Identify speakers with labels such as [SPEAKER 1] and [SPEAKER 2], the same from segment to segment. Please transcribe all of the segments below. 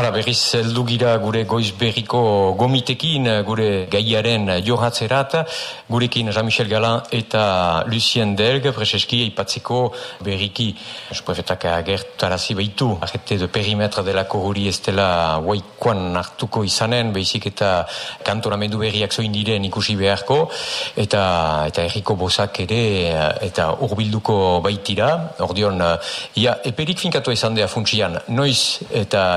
[SPEAKER 1] Hala berriz heldu gira gure goiz berriko gomitekin, gure gaiaren johatzerat, gurekin Jean-Michel Galan eta Lucien Delg, preseski eipatzeko berriki, esprefetak agertarazi behitu, agete de perimetra delako hori ez dela waikoan hartuko izanen, behizik eta kantonamendu berriak zoin diren ikusi beharko, eta eta erriko bozak ere, eta urbilduko baitira, ordion, ia, eperik finkatu izan dea funtsian, noiz eta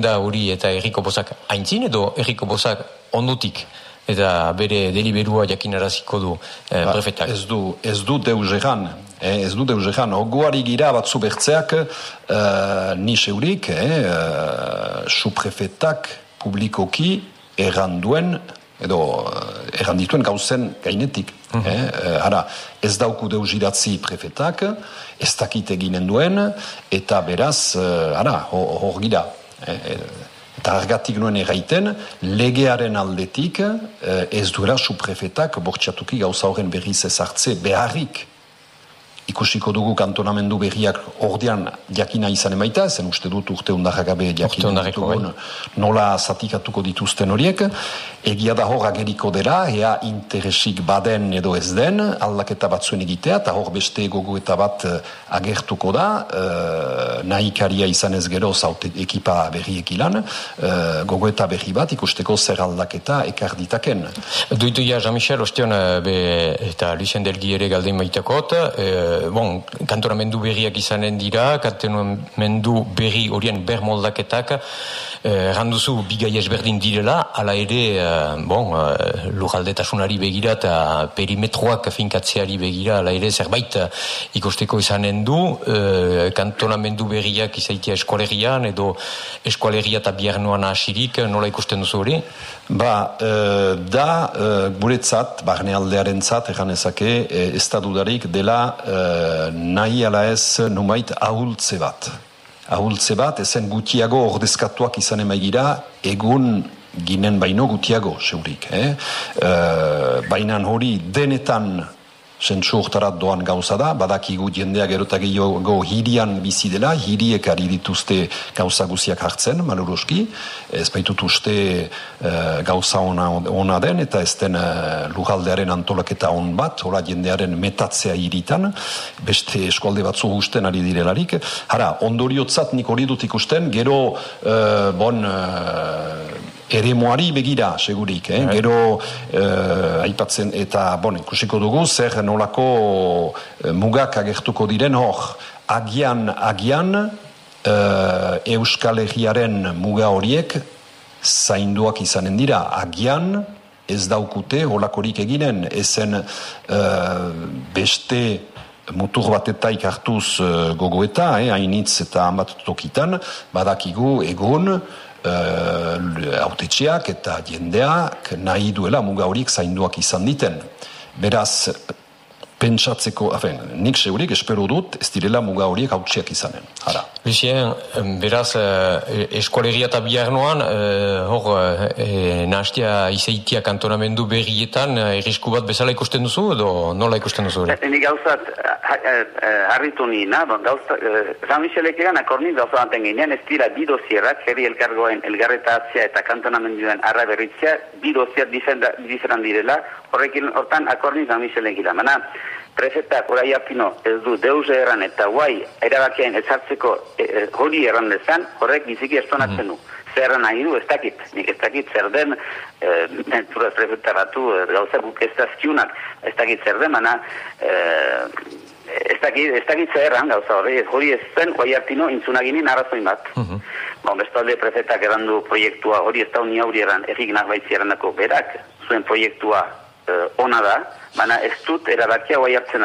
[SPEAKER 1] jakin da hori eta erriko bozak haintzin edo erriko bozak ondutik eta bere deliberua jakinaraziko du eh, ba, prefetak.
[SPEAKER 2] Ez du, ez du deus egan, eh, ez du deus egan. Ogoari gira batzu bertzeak eh, ni seurik, eh, eh, su prefetak publikoki erranduen edo eh, errandituen gauzen gainetik. Mm -hmm. ez dauku deus idatzi prefetak, ez dakit eginen duen, eta beraz, ara, hor gira, Eta argatik nuen erraiten, legearen aldetik eh, ez duela suprefetak bortxatuki gauza horren berriz ezartze beharrik ikusiko dugu kantonamendu berriak ordean jakina izan emaita, zen uste dut urte undarragabe jakina ditugun bai. nola zatikatuko dituzten horiek, egia da hor ageriko dela, ea interesik baden edo ez den, aldaketa batzuen egitea, eta hor beste gogo eta bat eh, agertuko da, uh, nahi karia izan ez gero zaute ekipa berriek ilan, uh, gogo eta berri bat ikusteko zer aldaketa ekar ditaken.
[SPEAKER 1] Duitu ja, Jean-Michel, ostion, be, eta Lucien Delgi ere galdein maitakot, bon, kantoramendu berriak izanen dira, kantoramendu berri horien bermoldaketak, eh, randuzu bigai ezberdin direla, ala ere, eh, bon, eh, lujaldetasunari begira eta perimetroak finkatzeari begira, ala ere, zerbait eh, ikosteko izanen du, eh, kantonamendu berriak izaitia eskualerian, edo eskualeria eta biarnoan asirik, nola ikusten duzu hori?
[SPEAKER 2] Ba, e, da, e, guretzat, barne aldearen zat, egan ezake, e, ez da dudarik dela e, nahi ala ez numait ahultze bat. Ahultze bat, ezen gutiago ordezkatuak izan emaigira, egun ginen baino gutiago, seurik. Eh? E, bainan hori denetan sentsu urtarat doan gauza da, badakigu jendea gerota gehiago hirian bizi dela, hiriek ari dituzte gauza guziak hartzen, maluroski, ez baitut uste uh, gauza ona, ona den, eta ez den uh, lugaldearen antolaketa on bat, hola jendearen metatzea hiritan, beste eskualde batzu gusten ari direlarik. Hara, ondoriotzat nik hori dut ikusten, gero, uh, bon, ere moari begira, segurik, eh? Bai. gero eh, aipatzen eta, bon, ikusiko dugu, zer nolako eh, mugak agertuko diren hor, agian, agian, eh, Euskal Herriaren muga horiek zainduak izanen dira, agian, ez daukute holakorik eginen, ezen beste mutur batetaik hartuz uh, gogoeta, eh, hainitz eta amat tokitan, badakigu egun, uh, eta jendeak nahi duela muga horiek zainduak izan diten. Beraz, pentsatzeko, afen, nik seurik espero dut, ez direla muga horiek hautsiak izanen. Hara.
[SPEAKER 1] Lucien, beraz, eh, eskualegia eta biharnoan, eh, hor, eh, nahastia izeitia kantonamendu berrietan, errisku bat bezala ikusten duzu, edo nola ikusten duzu?
[SPEAKER 3] Eni gauzat, harritu nina, bon, gauzat, San Michelek egan akornin gauza banten ginean, ez dira bi dosierak, herri elkargoen elgarretatzea eta kantonamenduen arra berritzea, bi dosiak diferan direla, horrekin hortan akornin San Michelek gila. Mana, prefetak orai apino ez du deus erran eta guai erabakiain ezartzeko e, e, hori erran dezan, horrek biziki estonatzen du. Mm Zer nahi du, ez dakit, nik ez dakit zer den, e, mentura prefetaratu, e, gauza guk ez dazkiunak, ez dakit zer den, mana, e, ez dakit, ez dakit zer erran, gauza hori, hori ez zen, guai apino intzunaginin arrazoin bat. Mm -hmm. Bon, bestalde prefetak errandu proiektua, hori ez da unia hori erran, egik baitzi errandako berak, zuen proiektua ona da, baina ez dut erabakia guai hartzen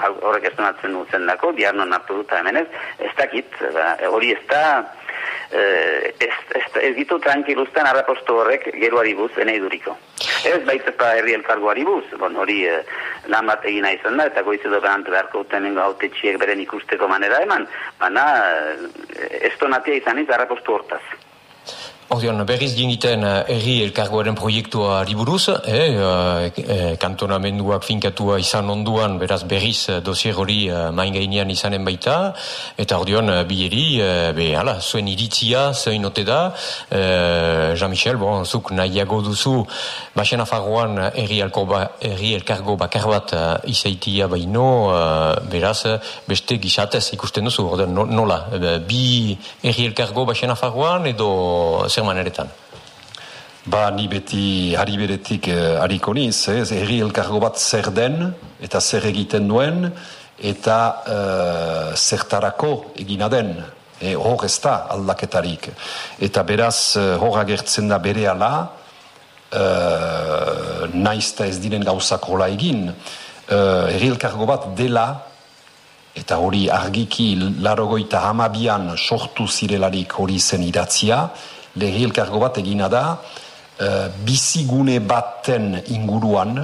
[SPEAKER 3] horrek ez donatzen dutzen dako, bihar non hartu dut hemen ez, ez dakit, ba, hori ez da, eh, ez, ez, ez gitu tranquiluzten arrapostu horrek geruari buz, enei duriko. Ez baita eta herri elkargoari buz, bon, hori eh, lan bat egina izan da, eta goizu da behant beharko utenengo haute txiek beren ikusteko manera eman, baina eh, ez donatia izan iz arrapostu hortaz.
[SPEAKER 1] Ordean, berriz gingiten eh, erri elkargoaren proiektua riburuz, eh, eh, kantonamenduak finkatua izan onduan, beraz berriz dosier hori main gainean izanen baita, eta ordean, bieri, eh, be, hala, zuen iritzia, zein ote da, eh, Jean-Michel, bon, zuk nahiago duzu, basen afarroan erri, ba, erri elkargo bakar bat izaitia baino, beraz, beste gizatez ikusten duzu, ordean, nola, bi erri elkargo basen afarroan, edo zer maneretan?
[SPEAKER 2] Ba, ni beti hari beretik eh, hariko niz, eh? erri elkargo bat zer den, eta zer egiten duen, eta eh, zertarako egina den, eh, hor ez da aldaketarik. Eta beraz, hor agertzen da bere ala, eh, naizta ez diren gauzak hola egin, eh, erri elkargo bat dela, eta hori argiki larogoita hamabian sortu zirelarik hori zen idatzia, lege elkargo bat egina da, uh, bizigune baten inguruan,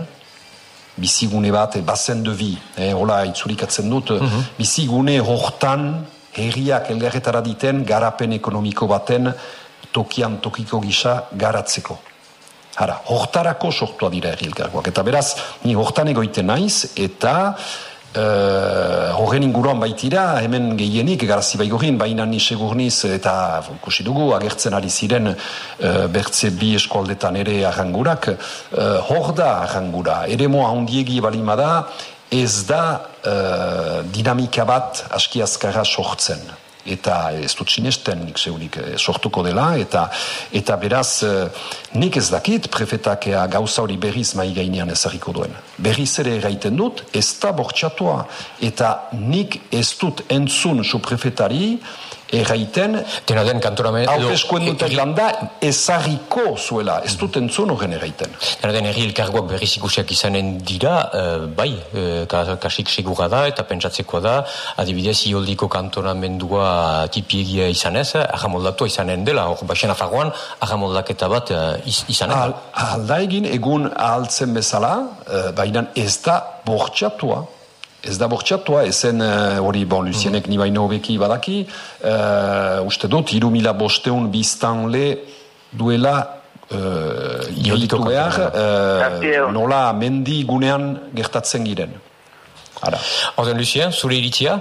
[SPEAKER 2] bizigune bat, bazen de bi, eh, hola itzurikatzen dut, mm bizigune hortan herriak elgarretara diten garapen ekonomiko baten tokian tokiko gisa garatzeko. Hara, hortarako sortua dira errilkargoak. Eta beraz, ni hortan egoiten naiz, eta Uh, horren inguruan baitira, hemen gehienik, garazi baigorin, baina ni segurniz, eta kusi dugu, agertzen ari ziren uh, bertze bi eskualdetan ere arrangurak, uh, hor da arrangura, ere moa hundiegi balima da, ez da uh, dinamika bat aski azkara sortzen eta ez dut sinesten nik zeurik eh, sortuko dela eta eta beraz eh, nik ez dakit prefetakea gauza hori berriz mai gainean ezarriko duen. Berriz ere eraiten dut ez da bortxatua eta nik ez dut entzun su prefetari erraiten
[SPEAKER 1] Tena den kantorame
[SPEAKER 2] Hau eskuen dut da ezarriko zuela. Ez dut entzun horren erraiten.
[SPEAKER 1] Tena den erri elkargoak berriz ikusiak izanen dira uh, Bai, uh, kasik segura da eta pentsatzekoa da. Adibidez, ioldiko kantonamendua tipiegia izanez Ahamoldatu izanen dela. Hor baxen afagoan ahamoldaketa bat uh, izanen. Al,
[SPEAKER 2] Alda egin egun ahaltzen bezala uh, Baina ez da bortxatua Ez da bortxatua, ezen eh, hori, uh, bon, Lucienek mm -hmm. ni baino beki badaki, uh, uste dut, iru mila bosteun biztan le duela uh, behar, uh, nola mendi gunean gertatzen giren.
[SPEAKER 1] Ara. Orden, Lucien, zure iritzia?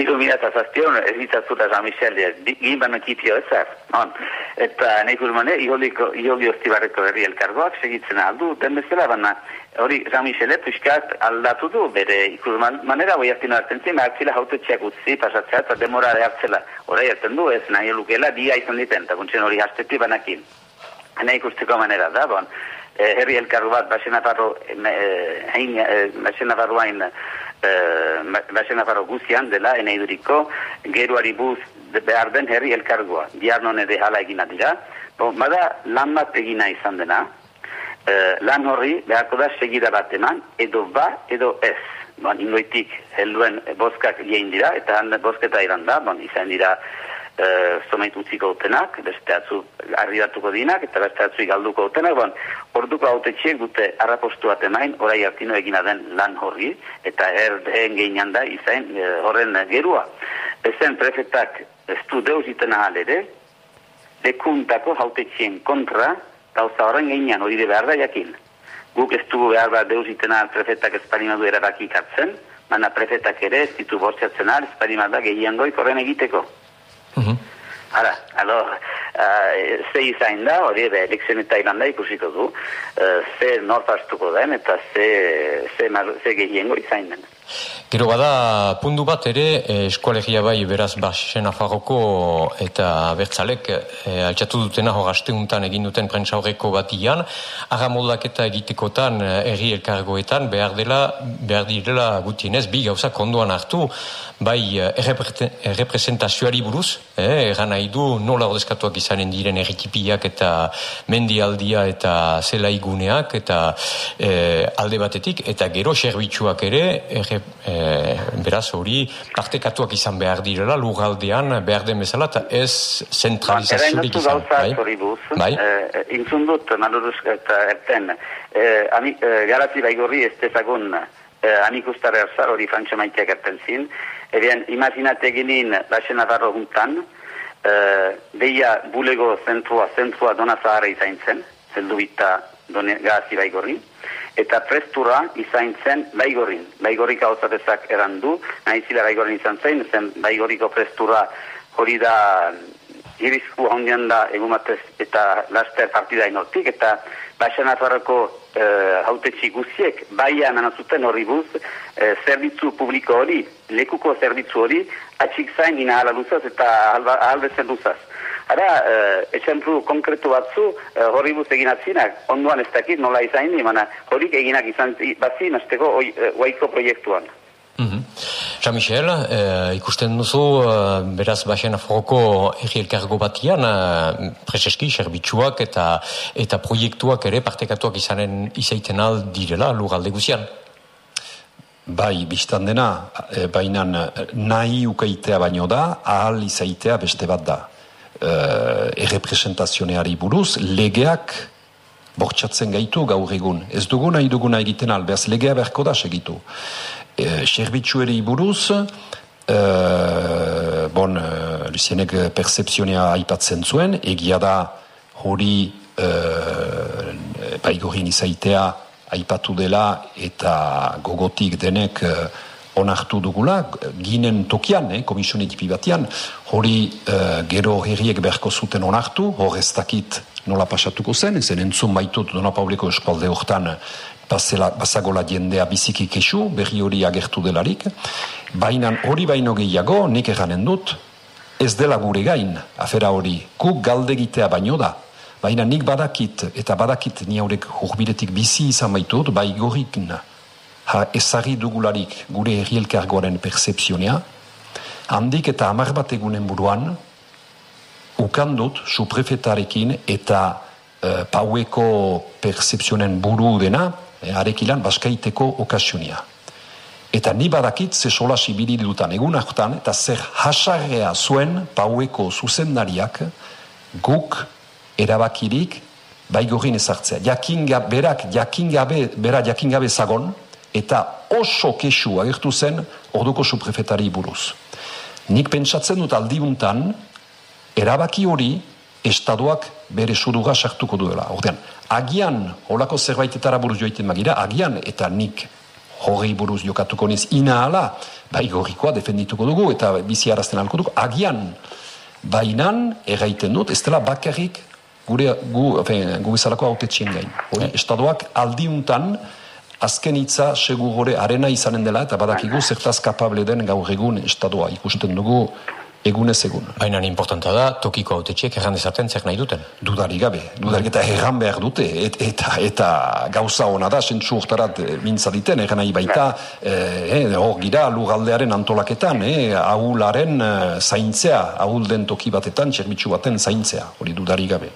[SPEAKER 3] Hiru mila eta zazpion, ez ditzazu da Jean-Michel, gimban ekipio ezar. On. Eta nahi kulmane, iholiko, iholi ostibarreko herri elkargoak segitzen aldu, den bezala, baina hori Jean-Michel piskat aldatu du, bere ikus manera hoi hartin hartzen zen, hartzila haute txak utzi, pasatzea eta demora hartzela. Hora hartzen du, ez nahi lukela, dia izan diten, eta guntzen hori hasteti banakin. Hena ikusteko manera da, bon. E, herri elkarru bat, basen aparro, e, hein, e, basen aparro hain, e, basen aparro guzian dela, enei duriko, geruari buz behar den herri elkargoa. Biar non ere hala egina dira. Bon, bada lan bat egina izan dena, Eh, lan horri beharko da segida bat eman, edo ba, edo ez. Bon, ingoitik helduen boskak lien dira, eta han bosketa iran da, bon, izan dira e, zomeit utziko utenak, beste atzu arribatuko dinak, eta beste atzu galduko utenak, bon, orduko haute txiek dute arrapostu bat emain, orai hartino egina den lan horri, eta erdeen gehinan da, izan e, horren gerua. Ezen prefetak ez du deus itena alere, lekuntako haute kontra, gauza horren geinean hori de behar da jakin. Guk ez dugu behar bat deus itena prefetak espalimadu erabaki ikatzen, mana prefetak ere ez ditu bortzatzen al, espalimada gehian goik horren egiteko. Uh Hala, alo, uh, ze izain da, hori ebe, elekzioen eta iranda ikusiko du, uh, ze nortastuko den eta ze, ze, ze gehiengo izain den.
[SPEAKER 1] Gero bada, pundu bat ere, eh, eskualegia bai beraz basen afarroko eta bertzalek eh, altxatu dutena hor asteuntan egin duten prentsa horreko bat ian, agamoldak eta egitekotan eh, erri elkargoetan behar dela, behar direla gutienez, bi gauza konduan hartu, bai errepresentazioari buruz, eh, eran nahi du nola ordezkatuak izanen diren errikipiak eta mendialdia eta zela iguneak eta eh, alde batetik, eta gero serbitxuak ere, erre e, beraz hori partekatuak izan behar direla lugaldean behar den bezala eta ez zentralizaziorik
[SPEAKER 3] ba, izan. Bai, hori buz, bai? E, intzun dut, maduruz eta erten, e, ami, e, garati baigorri ez dezagun e, anik ustare hori fantxe maiteak erten zin, ebian, imaginate ginen Basen Navarro juntan, deia bulego zentrua, zentrua dona zahara izain zen, zeldu bita gazi baigorri, eta prestura izain zen baigorrin. Baigorrika osatezak erandu, nahi zila baigorrin izan zen, zen baigorriko prestura hori da irizku hondian da egumatez eta laster partida inotik, eta Baixan Azuarroko e, haute txiguziek, baia nanazuten horri buz, e, zerbitzu publiko hori, lekuko zerbitzu hori, atxik zain ina ala luzaz eta ahalbezen luzaz. Ara, e, konkretu batzu, e, horri buz egin atzinak, onduan ez dakit nola izain, horik eginak izan bazi, nazteko, oaiko proiektuan.
[SPEAKER 1] Mm Jean-Michel, eh, ikusten duzu, eh, beraz baxen afroko egi elkargo batian, eh, preseski, serbitxuak eta eta proiektuak ere partekatuak izanen izaiten al direla, lugalde guzian?
[SPEAKER 2] Bai, biztan dena, e, baina nahi ukaitea baino da, ahal izaitea beste bat da. E, errepresentazioneari buruz, legeak bortxatzen gaitu gaur egun. Ez dugu nahi duguna egiten albeaz, legea berko da segitu e, serbitzueri buruz, e, bon, e, Lucienek percepzionea aipatzen zuen, egia da hori e, baigorin izaitea aipatu dela eta gogotik denek e, onartu dugula, ginen tokian, eh, komisionetipi batian, hori gero herriek berko zuten onartu, hor ez dakit nola pasatuko zen, zen entzun baitut Dona Pauleko eskualde hortan bazagola jendea biziki kesu, berri hori agertu delarik, baina hori baino gehiago, nik eganen dut, ez dela gure gain, afera hori, guk galdegitea baino da, baina nik badakit, eta badakit ni haurek hurbiletik bizi izan baitut, bai gorik ha ezari dugularik gure errielkargoaren percepzionea, handik eta amar bat egunen buruan, ukandut, suprefetarekin eta uh, paueko percepzionen buru dena, e, arekilan baskaiteko okasionia. Eta ni badakit ze solasi dutan egun hartan, eta zer hasarrea zuen paueko zuzendariak guk erabakirik baigorin ezartzea. Jakinga, berak jakingabe, bera jakingabe zagon, eta oso kesu agertu zen orduko suprefetari buruz. Nik pentsatzen dut aldiuntan, erabaki hori estaduak bere suruga sartuko duela. Ordean, agian, holako zerbaitetara buruz joiten magira, agian, eta nik hori buruz jokatuko niz ina ala, bai gorrikoa defendituko dugu, eta bizi arazten alko dugu, agian, bainan, erraiten dut, ez dela bakarrik gure, gu, gu bezalako haute gain. Hori, estaduak aldiuntan, azken hitza segugore arena izanen dela, eta badakigu zertaz kapable den gaur egun estadua ikusten dugu egunez egun.
[SPEAKER 1] Baina importanta da, tokiko autetxiek erran dezaten zer nahi duten?
[SPEAKER 2] Dudari gabe, dudari eta erran behar dute, eta, eta gauza hona da, sentzu urtarat eh, mintzaditen, erran nahi baita, eh, hor gira, lugaldearen antolaketan, eh, ahularen zaintzea, ahul den toki batetan, txermitxu baten zaintzea, hori dudari gabe.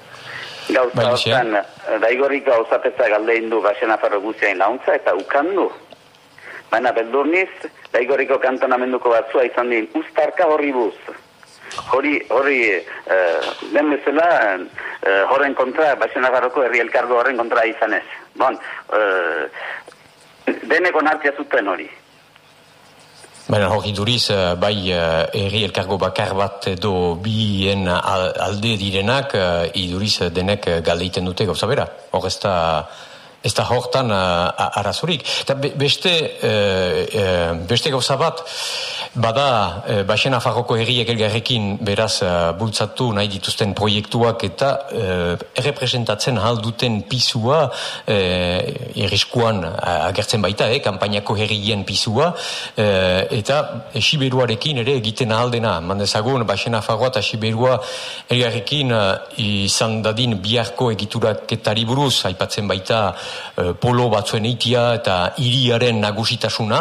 [SPEAKER 3] Gauza bai, hortan, daigorrik gauza peza galdein du gaxen afarro guztiain launtza, eta ukandu. Baina beldurniz, daigoriko kantonamenduko batzua izan din, ustarka horri buz. Hori, hori, uh, den bezala, uh, horren kontra, Baxena Garroko herri elkargo horren kontra izan ez. Bon, uh, deneko nartia zuten hori.
[SPEAKER 1] Baina hori duriz, bai herri elkargo bakar bat edo bien alde direnak, iduriz denek galdeiten dute gauza bera. Hor ez da ez da hortan uh, arazurik. Eta beste, uh, beste gauza bat, bada, uh, Baxena Farroko herriek elgarrekin beraz uh, bultzatu nahi dituzten proiektuak eta uh, errepresentatzen duten pisua uh, irriskuan agertzen baita, eh, kampainako herrien pisua, uh, eta Siberuarekin ere egiten ahaldena. Mandezagun, Baxena Farroa eta Siberua elgarrekin uh, izan dadin biharko egituraketari buruz, aipatzen baita polo batzuen eitia eta iriaren nagusitasuna.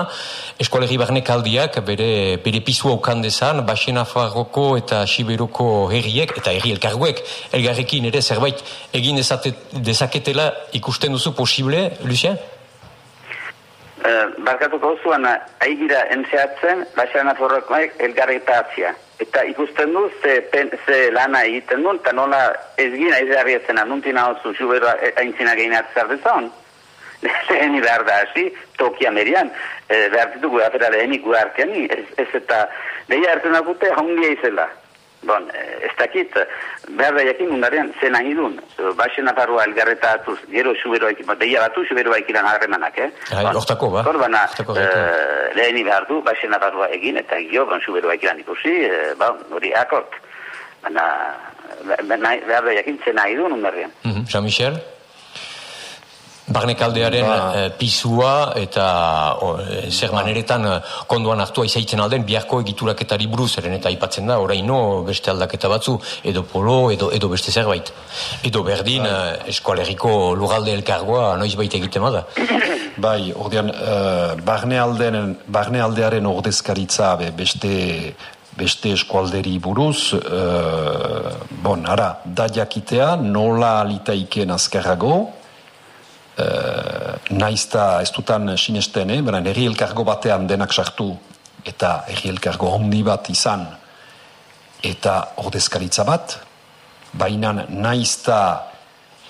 [SPEAKER 1] Eskolegi barnek aldiak bere, bere pizu haukan dezan, Baxena Farroko eta Siberoko herriek eta herri elkarguek elgarrekin ere zerbait egin dezaketela ikusten duzu posible, Lucien?
[SPEAKER 3] Uh, barkatuko zuan, aigira entzeatzen, Baxena Farrokoek elgarretazia eta ikusten du ze, pen, ze lana egiten du, eta nola ez gina ez jarrietzen anuntin hau zu xubero aintzina gehinat zardezan. Leheni behar da hasi, tokia merian, behar ditu gu afera leheni gu ez, ez eta lehia hartzen dakute hongia izela. Bon, eh, ez dakit, behar da jakin undarean, zen nahi duen, basen aparroa elgarreta atuz, gero suberoa ekin, deia batu suberoa ekilan harremanak, eh?
[SPEAKER 1] Hai, bon, ortako, ba?
[SPEAKER 3] Korbana, eh, leheni behar du, basen aparroa egin, eta gio, bon, suberoa ekilan ikusi, eh, ba, hori akort. Baina, behar da jakin, zen nahi duen undarean.
[SPEAKER 1] Mm -hmm. Jean-Michel? Barnekaldearen ba. e, pisua eta o, e, zer ba. maneretan eh, konduan hartua izaitzen alden biharko egituraketari buruz eren eta aipatzen da oraino beste aldaketa batzu edo polo edo, edo beste zerbait edo berdin ba. eskualeriko lugalde elkargoa noiz baita egiten da
[SPEAKER 2] Bai, ordean uh, barnealdearen, barnealdearen ordezkaritza be, beste beste eskualderi buruz uh, bon, ara, da jakitea nola litaiken azkarrago uh, naizta ez dutan sinesten, eh? bera erri elkargo batean denak sartu eta erri elkargo omni bat izan. Eta ordezkaritza bat, baina naizta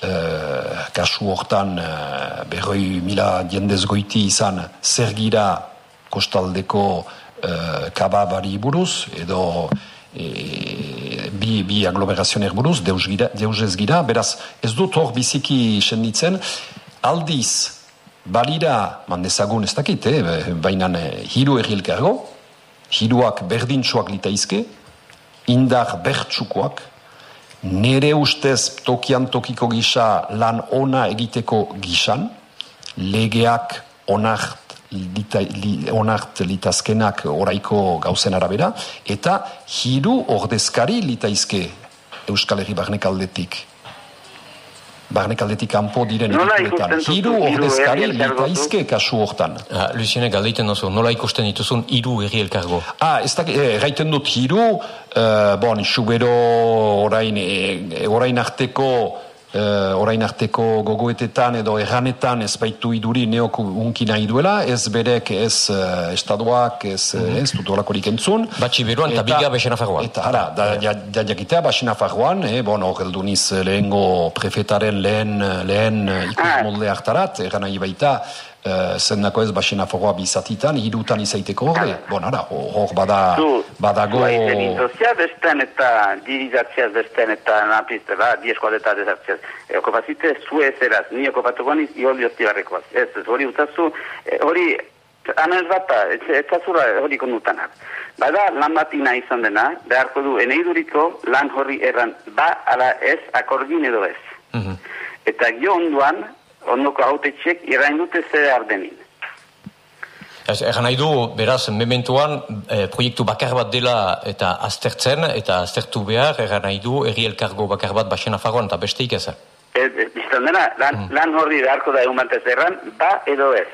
[SPEAKER 2] uh, kasu hortan uh, berroi mila jendez goiti izan zer gira kostaldeko uh, kababari buruz edo e, bi, bi aglomerazioner buruz, deus, gira, deus ez gira, beraz ez dut hor biziki senditzen, aldiz, balira, mandezagun ez dakit, eh, baina eh, hiru errilkargo, hiruak berdintxoak litaizke, indar bertsukoak, nere ustez tokian tokiko gisa lan ona egiteko gisan, legeak onart, Lita, li, onart litazkenak oraiko gauzen arabera, eta hiru ordezkari litaizke Euskal Herri Barnek aldetik barnek aldetik kanpo diren ikusten hiru ordezkari litaizke kasu hortan.
[SPEAKER 1] Ah, Luciene, galdeiten dozu, nola ikusten dituzun hiru erri elkargo?
[SPEAKER 2] Ah, ez da, eh, gaiten dut hiru, uh, bon, subero orain, eh, orain arteko uh, orain arteko gogoetetan edo erranetan ez baitu iduri neok unki nahi duela, ez berek ez uh, estadoak, ez, mm -hmm. ez dut horakorik entzun.
[SPEAKER 1] Batxi beruan eta biga bexena farroan.
[SPEAKER 2] Eta ara, da, ja, ja, jakitea baxena farroan, eh, bon, hor niz lehengo prefetaren lehen, lehen ikus ah. molde hartarat, erran nahi baita, Uh, zendako ez basena foroa bizatitan, hirutan izaiteko horre. Bon, ara, hor bada, badago...
[SPEAKER 3] Zua izen indozia besten eta divizatzia besten eta napizte, ba, dieskoaldeta desartzia. E, okupazite, zu ez eraz, ni okupatuko niz, hosti barrekoaz. Ez, ez, hori utazu, e, hori, anez bata, ez, ez azura hori kondutanak. Bada, lan bat ina izan dena, beharko du, eneiduriko lan horri erran, ba, ala ez, akordin edo ez. Mm Eta gio onduan, ondoko haute txek irain dute zer ardenin.
[SPEAKER 1] Ez, egan nahi du, beraz, mementuan, e, proiektu bakar bat dela eta aztertzen, eta aztertu behar, egan nahi du, erri elkargo bakar bat basena fagoan, eta beste ikaz.
[SPEAKER 3] Ez, biztan dena, lan, mm. lan horri beharko da egun bantez erran, ba edo ez.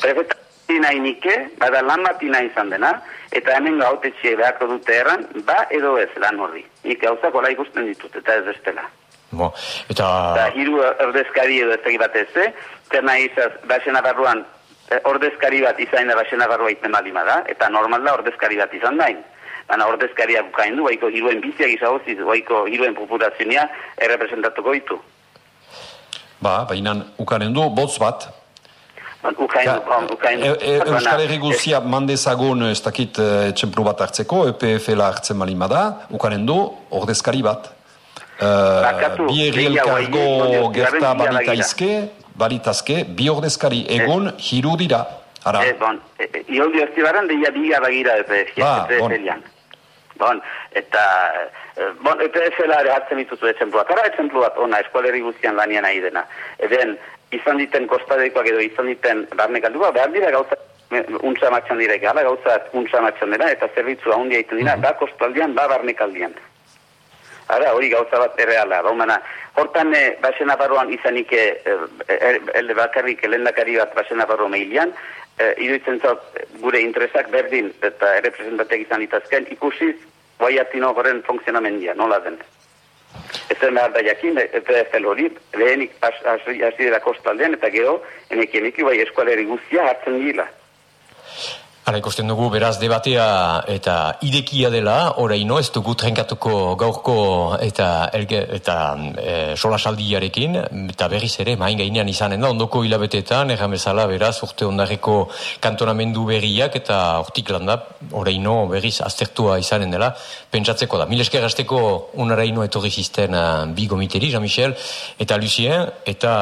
[SPEAKER 3] Prefeta nahi nike, bada lan bat izan dena, eta hemen gaute txe beharko dute erran, ba edo ez lan horri. Nik gauzak hola ikusten ditut, eta ez bestela.
[SPEAKER 1] Bo, eta...
[SPEAKER 3] Da, hiru ordezkari edo ez egin batez, eh? Zer nahi izaz, basena barruan, eh, ordezkari bat izan da basena barrua iten balima da, eta normal da ordezkari bat izan dain. Baina ordezkaria bukain du, baiko hiruen biziak izagoziz, baiko hiruen populazionia errepresentatuko ditu.
[SPEAKER 2] Ba, baina ukaren du, botz bat,
[SPEAKER 3] Ukain, ba, ukain, e,
[SPEAKER 2] e, Euskal Herri guzia mandezagun ez dakit etxemplu bat hartzeko, EPF-la hartzen malima da, ukaren du, ordezkari bat. Uh, bi erri elkargo gerta balitaizke, balitazke, bi ordezkari egon hiru dira.
[SPEAKER 3] Ara. Eh, bon, eh, eh ioldi hosti baran, deia bi gara epe, ba, bon. bon, eta, eh, bon, epe ezela ere hartzen dituzu etxemplu bat. Ara etxemplu bat, ona, eskualeri guztian lanian nahi dena. Eben, izan diten kostadekoak edo izan diten barnek aldua, behar dira gauza untsa matxan direk, ala gauza untsa matxan dira, eta zerbitzu ahondia ditu dira, mm -hmm. ba kostaldian, ba barnek aldian. Ara, hori gauza bat erreala, baumana. Hortan, e, basena barroan izanik, e, e, bakarrik, elendakari bat basena barro mehilian, e, iruditzen zaut, gure interesak berdin, eta errepresentatek izan itazken, ikusiz, guai atino horren funtzionamendia, nola den. Ez zen behar da jakin, eta ez hori, lehenik hasi dira kostaldean, eta gero, enekienik bai eskualeri guztia hartzen gila.
[SPEAKER 1] Hala ikusten dugu beraz debatea eta idekia dela, oraino ez dugu trenkatuko gaurko eta elge, eta e, sola saldiarekin, eta berriz ere main gainean izanen da, ondoko hilabetetan, erran bezala beraz urte ondareko kantonamendu berriak eta hortik landa, oraino berriz aztertua izanen dela, pentsatzeko da. Mil esker azteko unaraino etorri zisten uh, bi gomiteri, Jean-Michel, eta Lucien, eta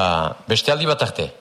[SPEAKER 1] beste aldi bat arte.